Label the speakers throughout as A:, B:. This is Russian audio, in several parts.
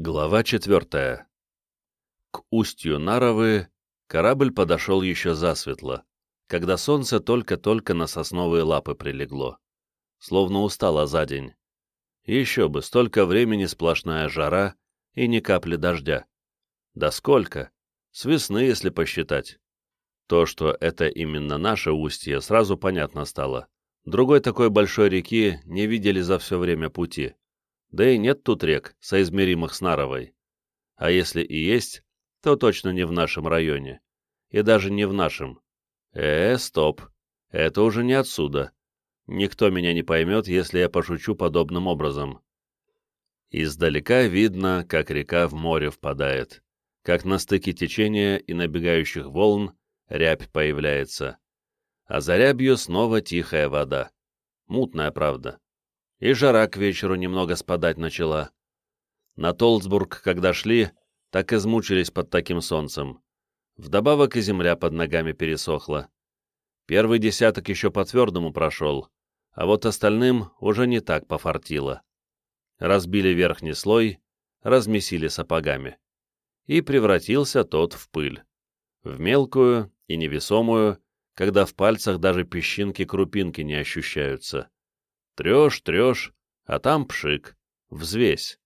A: Глава четвертая. К устью Наровы корабль подошел еще засветло, когда солнце только-только на сосновые лапы прилегло. Словно устало за день. Еще бы, столько времени сплошная жара и ни капли дождя. Да сколько? С весны, если посчитать. То, что это именно наше устье, сразу понятно стало. Другой такой большой реки не видели за все время пути. Да и нет тут рек, соизмеримых с Наровой. А если и есть, то точно не в нашем районе. И даже не в нашем. Э, стоп. Это уже не отсюда. Никто меня не поймет, если я пошучу подобным образом. Издалека видно, как река в море впадает, как на стыке течения и набегающих волн рябь появляется. А за рябью снова тихая вода. Мутная, правда и жара к вечеру немного спадать начала. На Толсбург, когда шли, так измучились под таким солнцем. Вдобавок и земля под ногами пересохла. Первый десяток еще по-твердому прошел, а вот остальным уже не так пофартило. Разбили верхний слой, размесили сапогами. И превратился тот в пыль. В мелкую и невесомую, когда в пальцах даже песчинки-крупинки не ощущаются. Трешь, трешь, а там пшик, взвесь.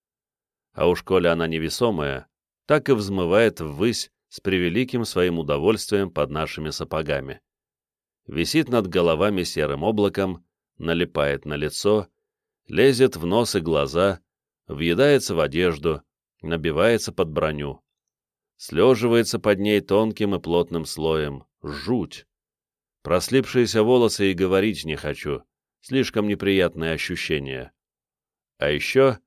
A: А уж коли она невесомая, так и взмывает ввысь с превеликим своим удовольствием под нашими сапогами. Висит над головами серым облаком, налипает на лицо, лезет в нос и глаза, въедается в одежду, набивается под броню. Слеживается под ней тонким и плотным слоем. Жуть! Прослипшиеся волосы и говорить не хочу слишком неприятные ощущения. А еще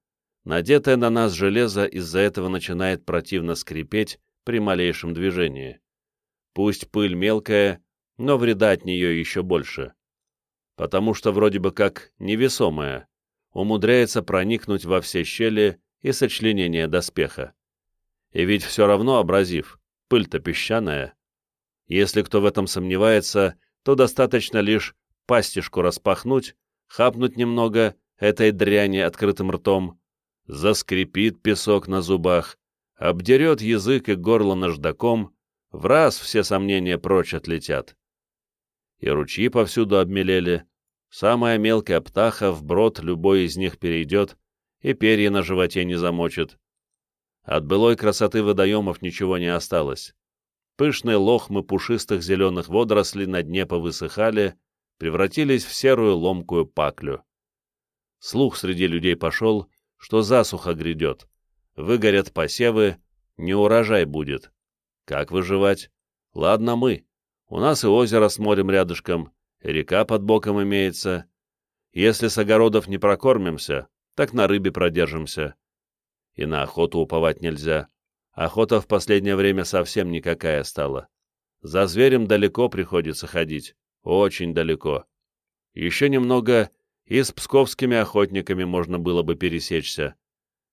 A: надетое на нас железо из-за этого начинает противно скрипеть при малейшем движении. Пусть пыль мелкая, но вреда от нее еще больше. Потому что вроде бы как невесомая, умудряется проникнуть во все щели и сочленения доспеха. И ведь все равно абразив, пыль-то песчаная. Если кто в этом сомневается, то достаточно лишь пастишку распахнуть, хапнуть немного этой дряни открытым ртом, заскрипит песок на зубах, обдерет язык и горло наждаком, в раз все сомнения прочь отлетят. И ручьи повсюду обмелели, самая мелкая птаха вброд любой из них перейдет и перья на животе не замочит. От былой красоты водоемов ничего не осталось. Пышные лохмы пушистых зеленых водорослей на дне повысыхали, превратились в серую ломкую паклю. Слух среди людей пошел, что засуха грядет, выгорят посевы, не урожай будет. Как выживать? Ладно мы. У нас и озеро с морем рядышком, и река под боком имеется. Если с огородов не прокормимся, так на рыбе продержимся. И на охоту уповать нельзя. Охота в последнее время совсем никакая стала. За зверем далеко приходится ходить. Очень далеко. Еще немного, и с псковскими охотниками можно было бы пересечься.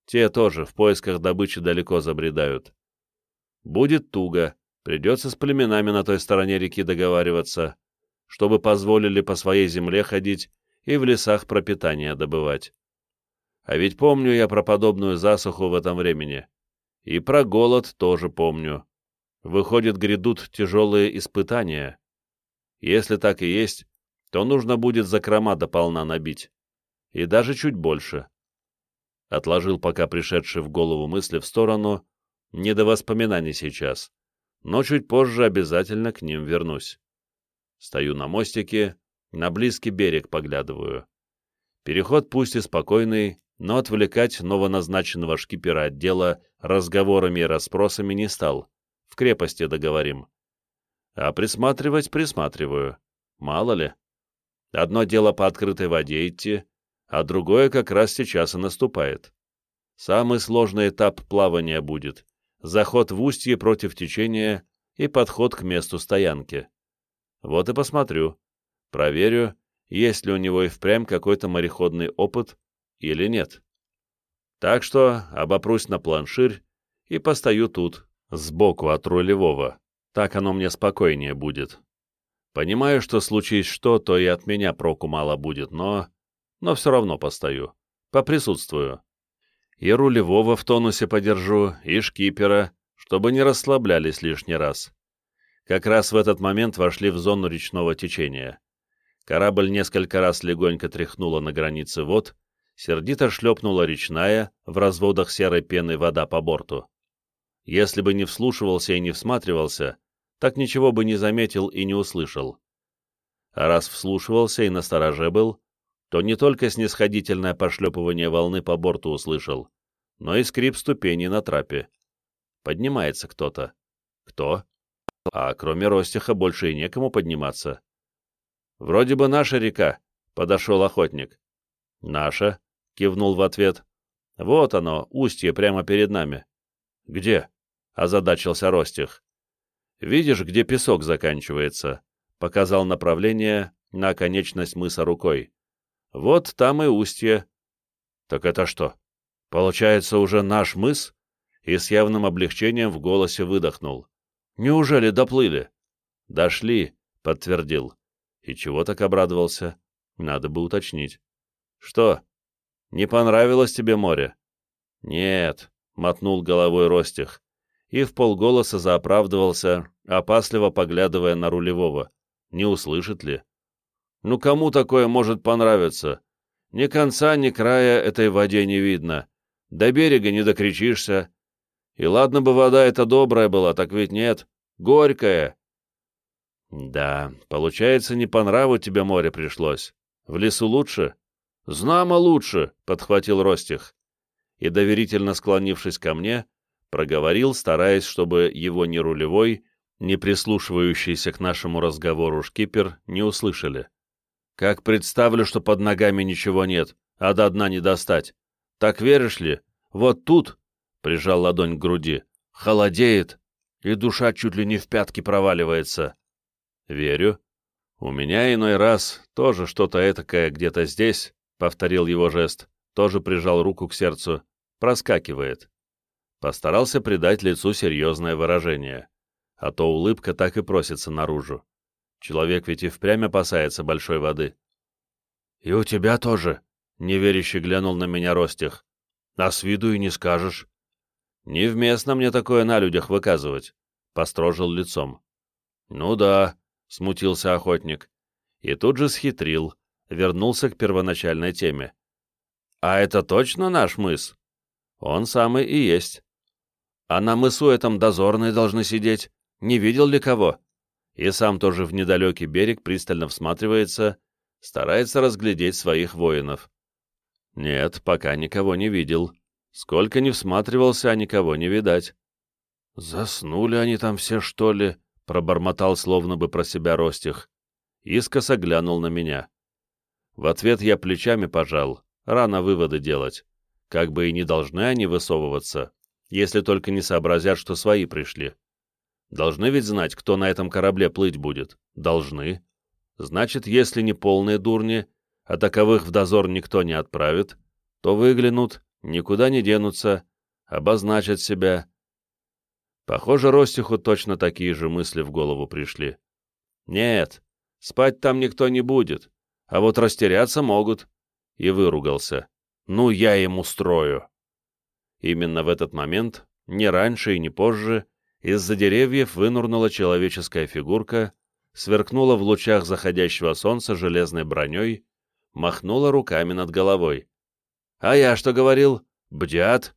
A: Те тоже в поисках добычи далеко забредают. Будет туго, придется с племенами на той стороне реки договариваться, чтобы позволили по своей земле ходить и в лесах пропитание добывать. А ведь помню я про подобную засуху в этом времени. И про голод тоже помню. Выходит, грядут тяжелые испытания. Если так и есть, то нужно будет закрома до полна набить. И даже чуть больше. Отложил пока пришедшие в голову мысли в сторону, не до воспоминаний сейчас, но чуть позже обязательно к ним вернусь. Стою на мостике, на близкий берег поглядываю. Переход пусть и спокойный, но отвлекать новоназначенного шкипера отдела разговорами и расспросами не стал. В крепости договорим. А присматривать присматриваю. Мало ли. Одно дело по открытой воде идти, а другое как раз сейчас и наступает. Самый сложный этап плавания будет. Заход в устье против течения и подход к месту стоянки. Вот и посмотрю. Проверю, есть ли у него и впрямь какой-то мореходный опыт или нет. Так что обопрусь на планширь и постою тут, сбоку от рулевого. Так оно мне спокойнее будет. Понимаю, что случись что, то и от меня проку мало будет, но... Но все равно постою. Поприсутствую. И рулевого в тонусе подержу, и шкипера, чтобы не расслаблялись лишний раз. Как раз в этот момент вошли в зону речного течения. Корабль несколько раз легонько тряхнула на границе вод, сердито шлепнула речная, в разводах серой пены вода по борту. Если бы не вслушивался и не всматривался, так ничего бы не заметил и не услышал. А раз вслушивался и настороже был, то не только снисходительное пошлепывание волны по борту услышал, но и скрип ступеней на трапе. Поднимается кто-то. Кто? А кроме Ростиха больше и некому подниматься. «Вроде бы наша река», — подошел охотник. «Наша», — кивнул в ответ. «Вот оно, устье прямо перед нами». «Где?» — озадачился Ростих. «Видишь, где песок заканчивается?» — показал направление на конечность мыса рукой. Вот там и устье. Так это что? Получается уже наш мыс? И с явным облегчением в голосе выдохнул. Неужели доплыли? Дошли, подтвердил. И чего так обрадовался? Надо бы уточнить. Что? Не понравилось тебе море? Нет, мотнул головой Ростих и в полголоса заоправдывался, опасливо поглядывая на рулевого. Не услышит ли? Ну кому такое может понравиться? Ни конца, ни края этой воде не видно. До берега не докричишься. И ладно бы вода эта добрая была, так ведь нет. Горькая. Да, получается, не по нраву тебе море пришлось. В лесу лучше? Знамо лучше, подхватил Ростих. И, доверительно склонившись ко мне, проговорил, стараясь, чтобы его ни ни прислушивающийся к нашему разговору шкипер не услышали. Как представлю, что под ногами ничего нет, а до дна не достать. Так веришь ли? Вот тут, — прижал ладонь к груди, — холодеет, и душа чуть ли не в пятки проваливается. Верю. У меня иной раз тоже что-то этакое где-то здесь, — повторил его жест, тоже прижал руку к сердцу, проскакивает. Постарался придать лицу серьезное выражение, а то улыбка так и просится наружу. Человек ведь и впрямь опасается большой воды. — И у тебя тоже, — неверяще глянул на меня Ростих. — А с виду и не скажешь. — Невместно мне такое на людях выказывать, — построжил лицом. — Ну да, — смутился охотник. И тут же схитрил, вернулся к первоначальной теме. — А это точно наш мыс? — Он самый и есть. — А на мысу этом дозорные должны сидеть. Не видел ли кого? — и сам тоже в недалекий берег пристально всматривается, старается разглядеть своих воинов. Нет, пока никого не видел. Сколько не всматривался, а никого не видать. «Заснули они там все, что ли?» — пробормотал словно бы про себя Ростих. Искоса глянул на меня. В ответ я плечами пожал, рано выводы делать. Как бы и не должны они высовываться, если только не сообразят, что свои пришли. Должны ведь знать, кто на этом корабле плыть будет. Должны. Значит, если не полные дурни, а таковых в дозор никто не отправит, то выглянут, никуда не денутся, обозначат себя. Похоже, Ростиху точно такие же мысли в голову пришли. Нет, спать там никто не будет, а вот растеряться могут. И выругался. Ну, я ему устрою. Именно в этот момент, не раньше и не позже, из-за деревьев вынурнула человеческая фигурка, сверкнула в лучах заходящего солнца железной броней, махнула руками над головой. «А я что говорил? Бдят?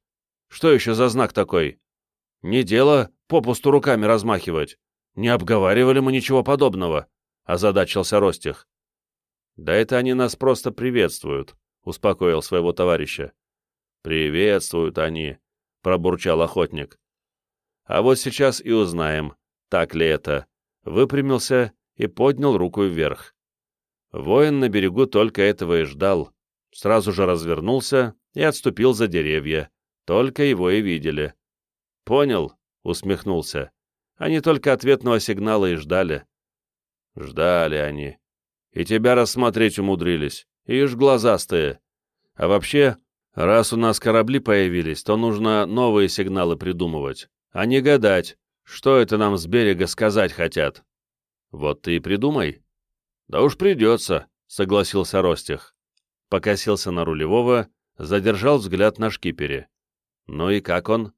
A: Что еще за знак такой? Не дело попусту руками размахивать. Не обговаривали мы ничего подобного», — озадачился Ростих. «Да это они нас просто приветствуют», — успокоил своего товарища. «Приветствуют они», — пробурчал охотник. А вот сейчас и узнаем, так ли это. Выпрямился и поднял руку вверх. Воин на берегу только этого и ждал. Сразу же развернулся и отступил за деревья. Только его и видели. «Понял», — усмехнулся. Они только ответного сигнала и ждали. Ждали они. И тебя рассмотреть умудрились. Ишь глазастые. А вообще, раз у нас корабли появились, то нужно новые сигналы придумывать а не гадать, что это нам с берега сказать хотят. Вот ты и придумай. Да уж придется, согласился Ростих. Покосился на рулевого, задержал взгляд на шкипере. Ну и как он?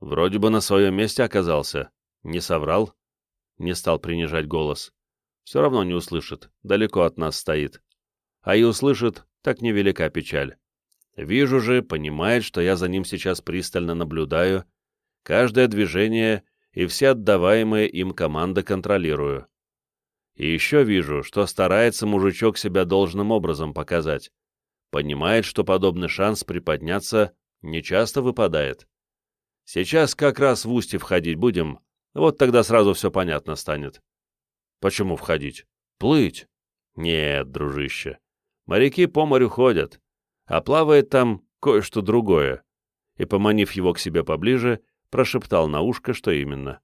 A: Вроде бы на своем месте оказался. Не соврал? Не стал принижать голос. Все равно не услышит, далеко от нас стоит. А и услышит, так невелика печаль. Вижу же, понимает, что я за ним сейчас пристально наблюдаю, каждое движение и все отдаваемые им команды контролирую. И еще вижу, что старается мужичок себя должным образом показать. Понимает, что подобный шанс приподняться нечасто выпадает. Сейчас как раз в устье входить будем, вот тогда сразу все понятно станет. Почему входить? Плыть? Нет, дружище. Моряки по морю ходят, а плавает там кое-что другое. И, поманив его к себе поближе, прошептал на ушко, что именно.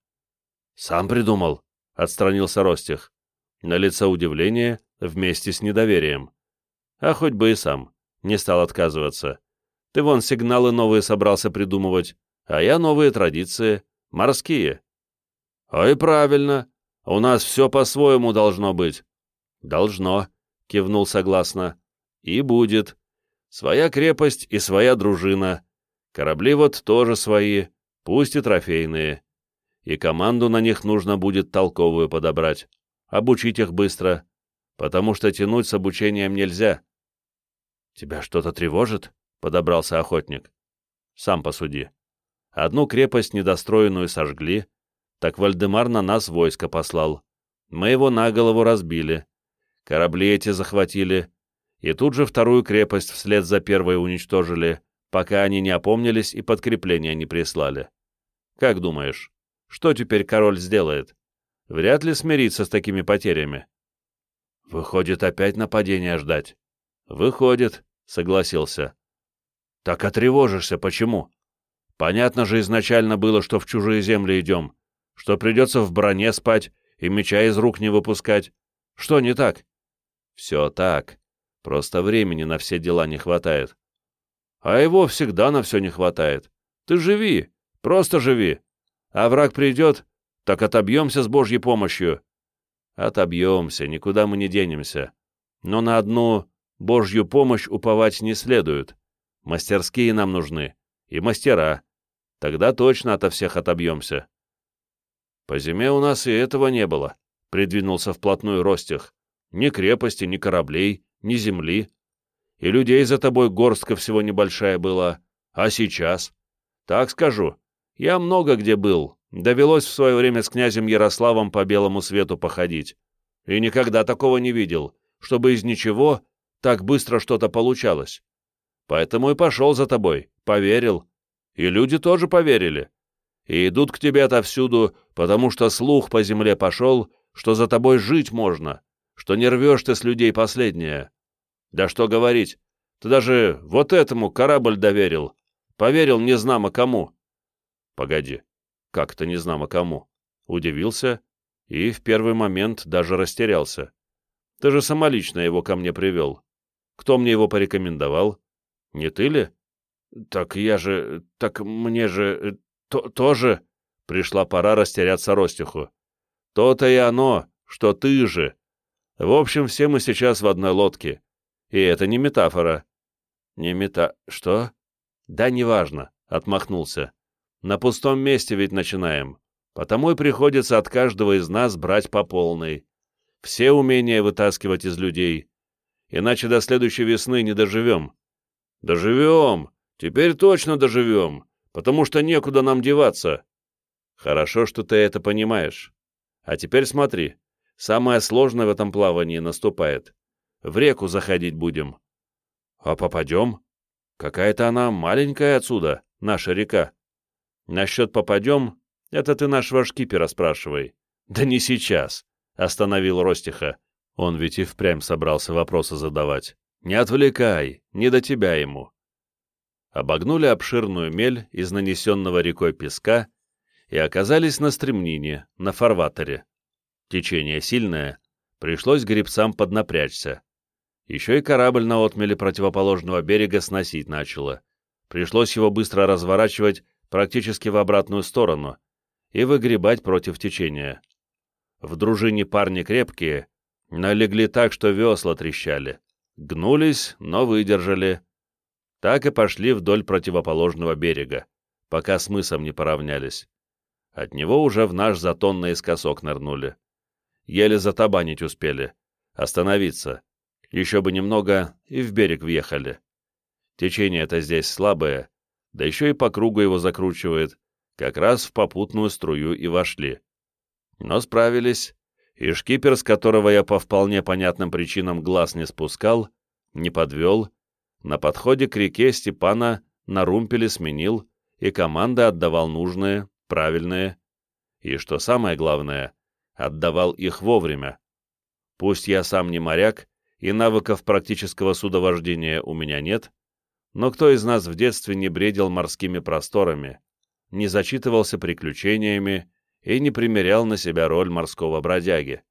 A: «Сам придумал», — отстранился Ростих. На лице удивление вместе с недоверием. А хоть бы и сам, не стал отказываться. Ты вон сигналы новые собрался придумывать, а я новые традиции, морские. Ой, правильно, у нас все по-своему должно быть. Должно, кивнул согласно. И будет. Своя крепость и своя дружина. Корабли вот тоже свои, пусть и трофейные. И команду на них нужно будет толковую подобрать обучить их быстро, потому что тянуть с обучением нельзя. «Тебя что-то тревожит?» — подобрался охотник. «Сам посуди. Одну крепость недостроенную сожгли, так Вальдемар на нас войско послал. Мы его на голову разбили, корабли эти захватили, и тут же вторую крепость вслед за первой уничтожили, пока они не опомнились и подкрепления не прислали. Как думаешь, что теперь король сделает?» вряд ли смириться с такими потерями. Выходит, опять нападение ждать. Выходит, согласился. Так отревожишься, почему? Понятно же изначально было, что в чужие земли идем, что придется в броне спать и меча из рук не выпускать. Что не так? Все так. Просто времени на все дела не хватает. А его всегда на все не хватает. Ты живи, просто живи. А враг придет, так отобьемся с Божьей помощью. Отобьемся, никуда мы не денемся. Но на одну Божью помощь уповать не следует. Мастерские нам нужны. И мастера. Тогда точно ото всех отобьемся. По зиме у нас и этого не было. Придвинулся вплотную Ростих. Ни крепости, ни кораблей, ни земли. И людей за тобой горстка всего небольшая была. А сейчас? Так скажу. Я много где был, Довелось в свое время с князем Ярославом по белому свету походить. И никогда такого не видел, чтобы из ничего так быстро что-то получалось. Поэтому и пошел за тобой, поверил. И люди тоже поверили. И идут к тебе отовсюду, потому что слух по земле пошел, что за тобой жить можно, что не рвешь ты с людей последнее. Да что говорить, ты даже вот этому корабль доверил. Поверил незнамо кому. Погоди, как-то незнамо кому. Удивился и в первый момент даже растерялся. Ты же самолично его ко мне привел. Кто мне его порекомендовал? Не ты ли? Так я же... Так мне же... То, тоже... Пришла пора растеряться Ростиху. То-то и оно, что ты же. В общем, все мы сейчас в одной лодке. И это не метафора. Не мета... Что? Да неважно, отмахнулся. На пустом месте ведь начинаем. Потому и приходится от каждого из нас брать по полной. Все умения вытаскивать из людей. Иначе до следующей весны не доживем. Доживем! Теперь точно доживем, потому что некуда нам деваться. Хорошо, что ты это понимаешь. А теперь смотри. Самое сложное в этом плавании наступает. В реку заходить будем. А попадем? Какая-то она маленькая отсюда, наша река. Насчет попадем, это ты нашего шкипера спрашивай. Да не сейчас, — остановил Ростиха. Он ведь и впрямь собрался вопросы задавать. Не отвлекай, не до тебя ему. Обогнули обширную мель из нанесенного рекой песка и оказались на стремнине, на фарватере. Течение сильное, пришлось гребцам поднапрячься. Еще и корабль на отмеле противоположного берега сносить начало. Пришлось его быстро разворачивать практически в обратную сторону, и выгребать против течения. В дружине парни крепкие, налегли так, что весла трещали. Гнулись, но выдержали. Так и пошли вдоль противоположного берега, пока с мысом не поравнялись. От него уже в наш затон наискосок нырнули. Еле затабанить успели. Остановиться. Еще бы немного, и в берег въехали. Течение-то здесь слабое, да еще и по кругу его закручивает. Как раз в попутную струю и вошли. Но справились, и шкипер, с которого я по вполне понятным причинам глаз не спускал, не подвел, на подходе к реке Степана на румпеле сменил и команды отдавал нужные, правильные, и, что самое главное, отдавал их вовремя. Пусть я сам не моряк, и навыков практического судовождения у меня нет, но кто из нас в детстве не бредил морскими просторами, не зачитывался приключениями и не примерял на себя роль морского бродяги?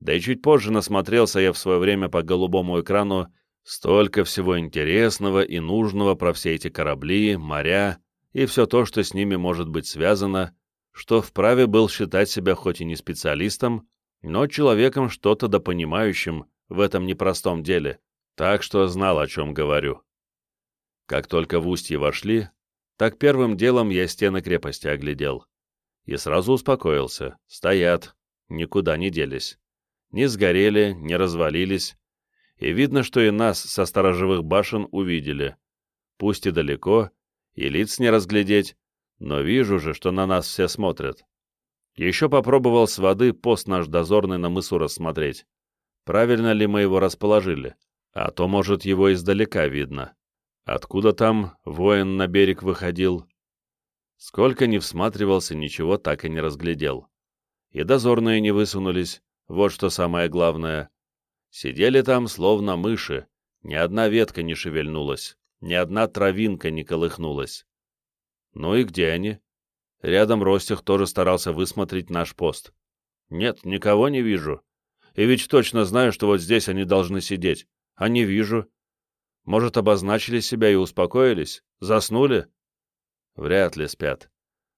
A: Да и чуть позже насмотрелся я в свое время по голубому экрану столько всего интересного и нужного про все эти корабли, моря и все то, что с ними может быть связано, что вправе был считать себя хоть и не специалистом, но человеком что-то допонимающим в этом непростом деле, так что знал, о чем говорю. Как только в устье вошли, так первым делом я стены крепости оглядел. И сразу успокоился. Стоят, никуда не делись. Не сгорели, не развалились. И видно, что и нас со сторожевых башен увидели. Пусть и далеко, и лиц не разглядеть, но вижу же, что на нас все смотрят. Еще попробовал с воды пост наш дозорный на мысу рассмотреть. Правильно ли мы его расположили? А то, может, его издалека видно. Откуда там воин на берег выходил? Сколько ни всматривался, ничего так и не разглядел. И дозорные не высунулись, вот что самое главное. Сидели там, словно мыши, ни одна ветка не шевельнулась, ни одна травинка не колыхнулась. Ну и где они? Рядом Ростих тоже старался высмотреть наш пост. Нет, никого не вижу. И ведь точно знаю, что вот здесь они должны сидеть. А не вижу. Может, обозначили себя и успокоились? Заснули? Вряд ли спят.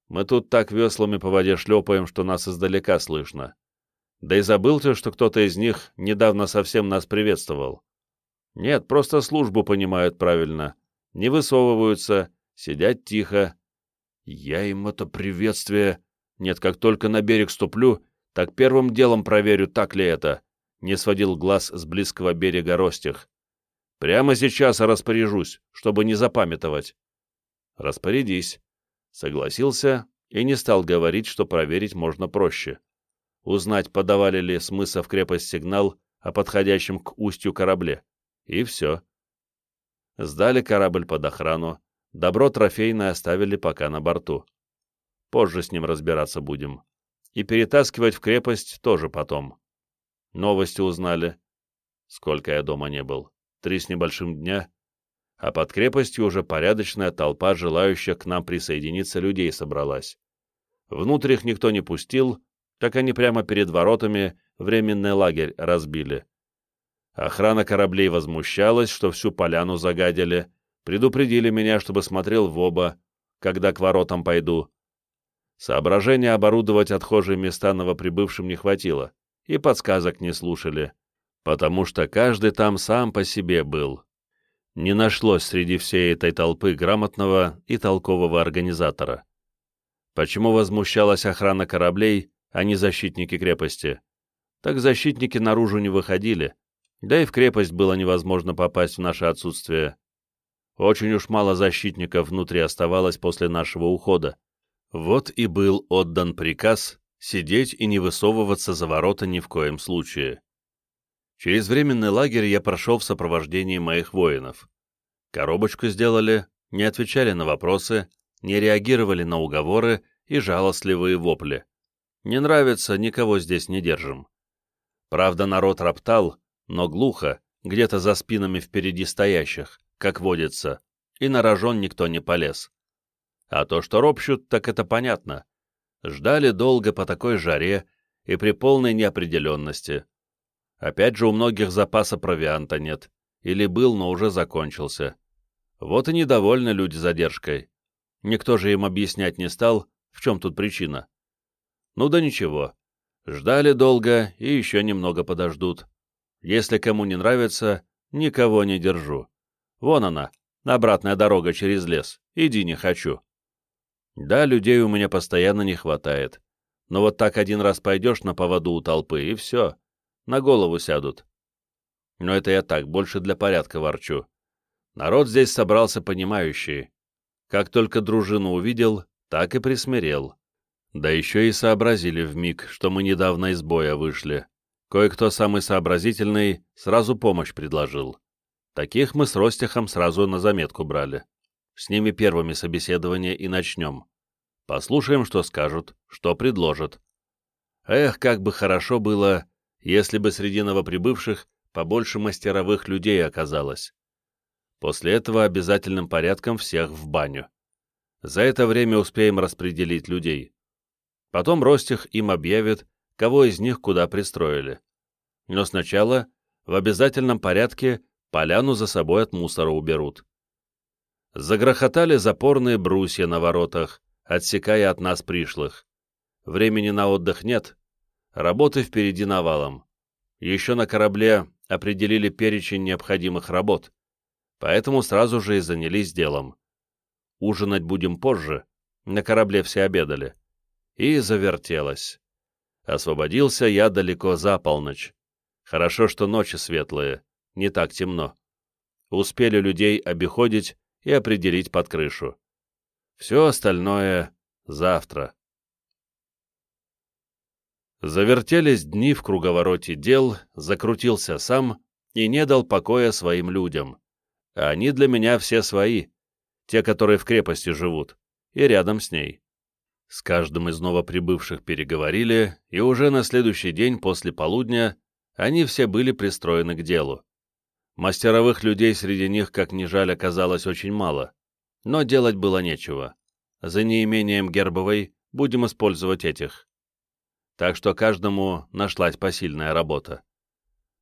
A: Мы тут так веслами по воде шлепаем, что нас издалека слышно. Да и забыл ты, что кто-то из них недавно совсем нас приветствовал. Нет, просто службу понимают правильно. Не высовываются, сидят тихо. Я им это приветствие... Нет, как только на берег ступлю, так первым делом проверю, так ли это. Не сводил глаз с близкого берега Ростих. Прямо сейчас распоряжусь, чтобы не запамятовать. Распорядись. Согласился и не стал говорить, что проверить можно проще. Узнать, подавали ли с мыса в крепость сигнал о подходящем к устью корабле. И все. Сдали корабль под охрану, добро трофейное оставили пока на борту. Позже с ним разбираться будем. И перетаскивать в крепость тоже потом. Новости узнали. Сколько я дома не был три с небольшим дня, а под крепостью уже порядочная толпа желающих к нам присоединиться людей собралась. Внутрь их никто не пустил, так они прямо перед воротами временный лагерь разбили. Охрана кораблей возмущалась, что всю поляну загадили, предупредили меня, чтобы смотрел в оба, когда к воротам пойду. Соображения оборудовать отхожие места новоприбывшим не хватило, и подсказок не слушали потому что каждый там сам по себе был. Не нашлось среди всей этой толпы грамотного и толкового организатора. Почему возмущалась охрана кораблей, а не защитники крепости? Так защитники наружу не выходили, да и в крепость было невозможно попасть в наше отсутствие. Очень уж мало защитников внутри оставалось после нашего ухода. Вот и был отдан приказ сидеть и не высовываться за ворота ни в коем случае. Через временный лагерь я прошел в сопровождении моих воинов. Коробочку сделали, не отвечали на вопросы, не реагировали на уговоры и жалостливые вопли. Не нравится, никого здесь не держим. Правда, народ роптал, но глухо, где-то за спинами впереди стоящих, как водится, и на рожон никто не полез. А то, что ропщут, так это понятно. Ждали долго по такой жаре и при полной неопределенности. Опять же, у многих запаса провианта нет. Или был, но уже закончился. Вот и недовольны люди задержкой. Никто же им объяснять не стал, в чем тут причина. Ну да ничего. Ждали долго и еще немного подождут. Если кому не нравится, никого не держу. Вон она, Обратная дорога через лес. Иди, не хочу. Да, людей у меня постоянно не хватает. Но вот так один раз пойдешь на поводу у толпы, и все. На голову сядут. Но это я так, больше для порядка ворчу. Народ здесь собрался понимающий. Как только дружину увидел, так и присмирел. Да еще и сообразили в миг, что мы недавно из боя вышли. Кое-кто самый сообразительный сразу помощь предложил. Таких мы с Ростихом сразу на заметку брали. С ними первыми собеседование и начнем. Послушаем, что скажут, что предложат. Эх, как бы хорошо было, если бы среди новоприбывших побольше мастеровых людей оказалось. После этого обязательным порядком всех в баню. За это время успеем распределить людей. Потом Ростих им объявит, кого из них куда пристроили. Но сначала в обязательном порядке поляну за собой от мусора уберут. Загрохотали запорные брусья на воротах, отсекая от нас пришлых. Времени на отдых нет, работы впереди навалом. Еще на корабле определили перечень необходимых работ, поэтому сразу же и занялись делом. Ужинать будем позже, на корабле все обедали. И завертелось. Освободился я далеко за полночь. Хорошо, что ночи светлые, не так темно. Успели людей обиходить и определить под крышу. Все остальное завтра. Завертелись дни в круговороте дел, закрутился сам и не дал покоя своим людям. Они для меня все свои, те, которые в крепости живут, и рядом с ней. С каждым из новоприбывших переговорили, и уже на следующий день после полудня они все были пристроены к делу. Мастеровых людей среди них, как ни жаль, оказалось очень мало, но делать было нечего. За неимением гербовой будем использовать этих. Так что каждому нашлась посильная работа.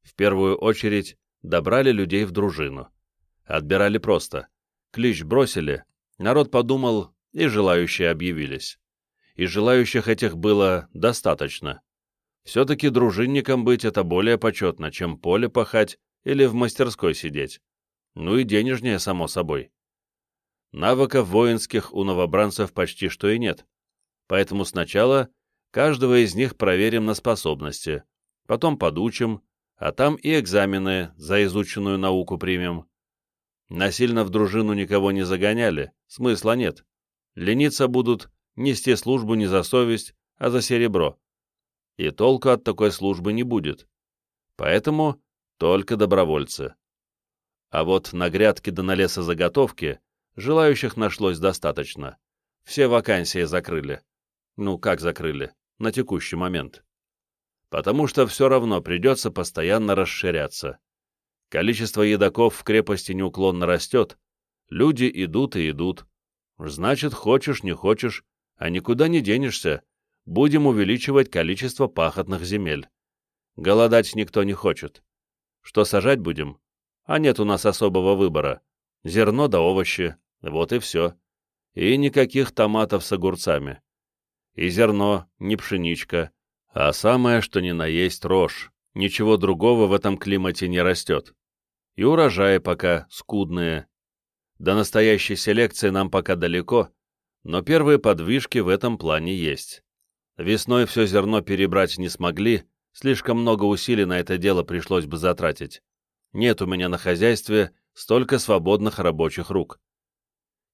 A: В первую очередь добрали людей в дружину. Отбирали просто. Клич бросили, народ подумал, и желающие объявились. И желающих этих было достаточно. Все-таки дружинником быть это более почетно, чем поле пахать или в мастерской сидеть. Ну и денежнее, само собой. Навыков воинских у новобранцев почти что и нет. Поэтому сначала каждого из них проверим на способности, потом подучим, а там и экзамены за изученную науку примем. Насильно в дружину никого не загоняли, смысла нет. Лениться будут нести службу не за совесть, а за серебро. И толку от такой службы не будет. Поэтому только добровольцы. А вот на грядке да на лесозаготовке желающих нашлось достаточно. Все вакансии закрыли. Ну, как закрыли? На текущий момент. Потому что все равно придется постоянно расширяться. Количество едоков в крепости неуклонно растет, люди идут и идут. Значит, хочешь, не хочешь, а никуда не денешься, будем увеличивать количество пахотных земель. Голодать никто не хочет. Что сажать будем? А нет у нас особого выбора. Зерно да овощи, вот и все. И никаких томатов с огурцами. И зерно, не пшеничка, а самое, что ни на есть рожь. Ничего другого в этом климате не растет и урожаи пока скудные. До настоящей селекции нам пока далеко, но первые подвижки в этом плане есть. Весной все зерно перебрать не смогли, слишком много усилий на это дело пришлось бы затратить. Нет у меня на хозяйстве столько свободных рабочих рук.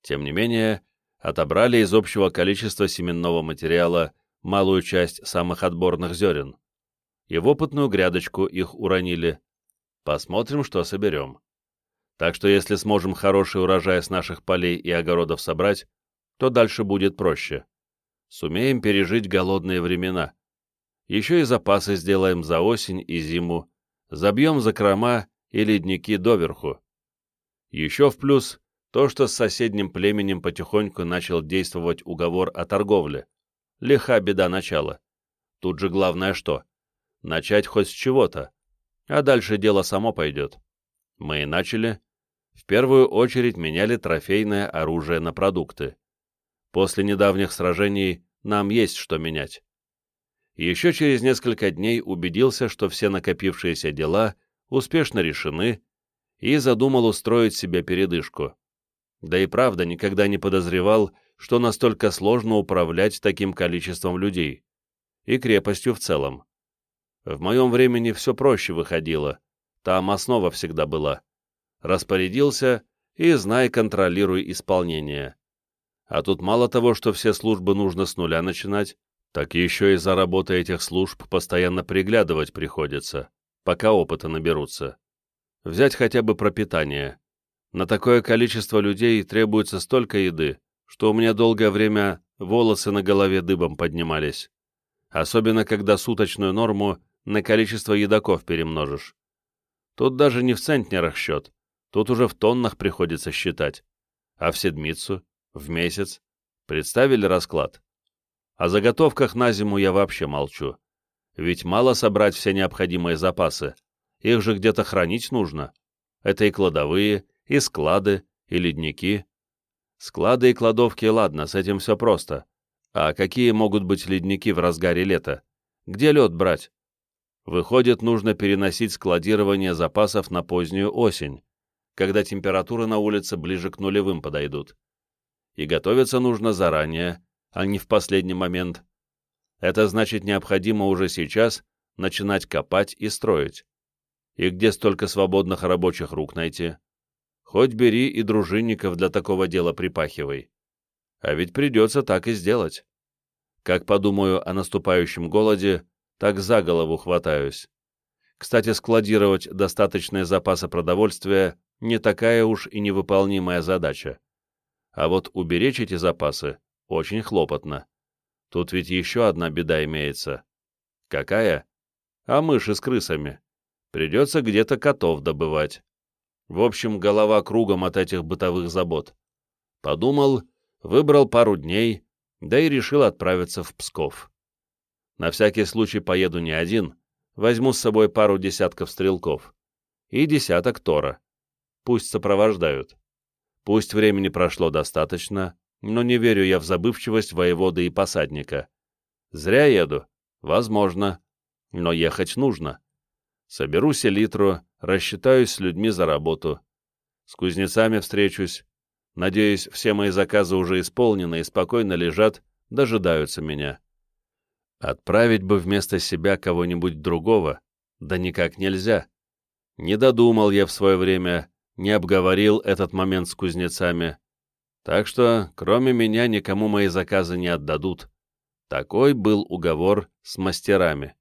A: Тем не менее, отобрали из общего количества семенного материала малую часть самых отборных зерен. И в опытную грядочку их уронили. Посмотрим, что соберем. Так что если сможем хороший урожай с наших полей и огородов собрать, то дальше будет проще. Сумеем пережить голодные времена. Еще и запасы сделаем за осень и зиму, забьем закрома и ледники доверху. Еще в плюс то, что с соседним племенем потихоньку начал действовать уговор о торговле. Лиха беда начала. Тут же главное что? Начать хоть с чего-то а дальше дело само пойдет. Мы и начали. В первую очередь меняли трофейное оружие на продукты. После недавних сражений нам есть что менять. Еще через несколько дней убедился, что все накопившиеся дела успешно решены, и задумал устроить себе передышку. Да и правда, никогда не подозревал, что настолько сложно управлять таким количеством людей. И крепостью в целом. В моем времени все проще выходило. Там основа всегда была. Распорядился и знай, контролируй исполнение. А тут мало того, что все службы нужно с нуля начинать, так еще и за работой этих служб постоянно приглядывать приходится, пока опыта наберутся. Взять хотя бы пропитание. На такое количество людей требуется столько еды, что у меня долгое время волосы на голове дыбом поднимались. Особенно, когда суточную норму на количество едоков перемножишь. Тут даже не в центнерах счет, тут уже в тоннах приходится считать. А в седмицу, в месяц. Представили расклад? О заготовках на зиму я вообще молчу. Ведь мало собрать все необходимые запасы. Их же где-то хранить нужно. Это и кладовые, и склады, и ледники. Склады и кладовки, ладно, с этим все просто. А какие могут быть ледники в разгаре лета? Где лед брать? Выходит, нужно переносить складирование запасов на позднюю осень, когда температуры на улице ближе к нулевым подойдут. И готовиться нужно заранее, а не в последний момент. Это значит, необходимо уже сейчас начинать копать и строить. И где столько свободных рабочих рук найти? Хоть бери и дружинников для такого дела припахивай. А ведь придется так и сделать. Как подумаю о наступающем голоде, так за голову хватаюсь. Кстати, складировать достаточные запасы продовольствия не такая уж и невыполнимая задача. А вот уберечь эти запасы очень хлопотно. Тут ведь еще одна беда имеется. Какая? А мыши с крысами. Придется где-то котов добывать. В общем, голова кругом от этих бытовых забот. Подумал, выбрал пару дней, да и решил отправиться в Псков. На всякий случай поеду не один, возьму с собой пару десятков стрелков. И десяток Тора. Пусть сопровождают. Пусть времени прошло достаточно, но не верю я в забывчивость воевода и посадника. Зря еду? Возможно. Но ехать нужно. Соберу селитру, рассчитаюсь с людьми за работу. С кузнецами встречусь. Надеюсь, все мои заказы уже исполнены и спокойно лежат, дожидаются меня. Отправить бы вместо себя кого-нибудь другого, да никак нельзя. Не додумал я в свое время, не обговорил этот момент с кузнецами. Так что, кроме меня, никому мои заказы не отдадут. Такой был уговор с мастерами.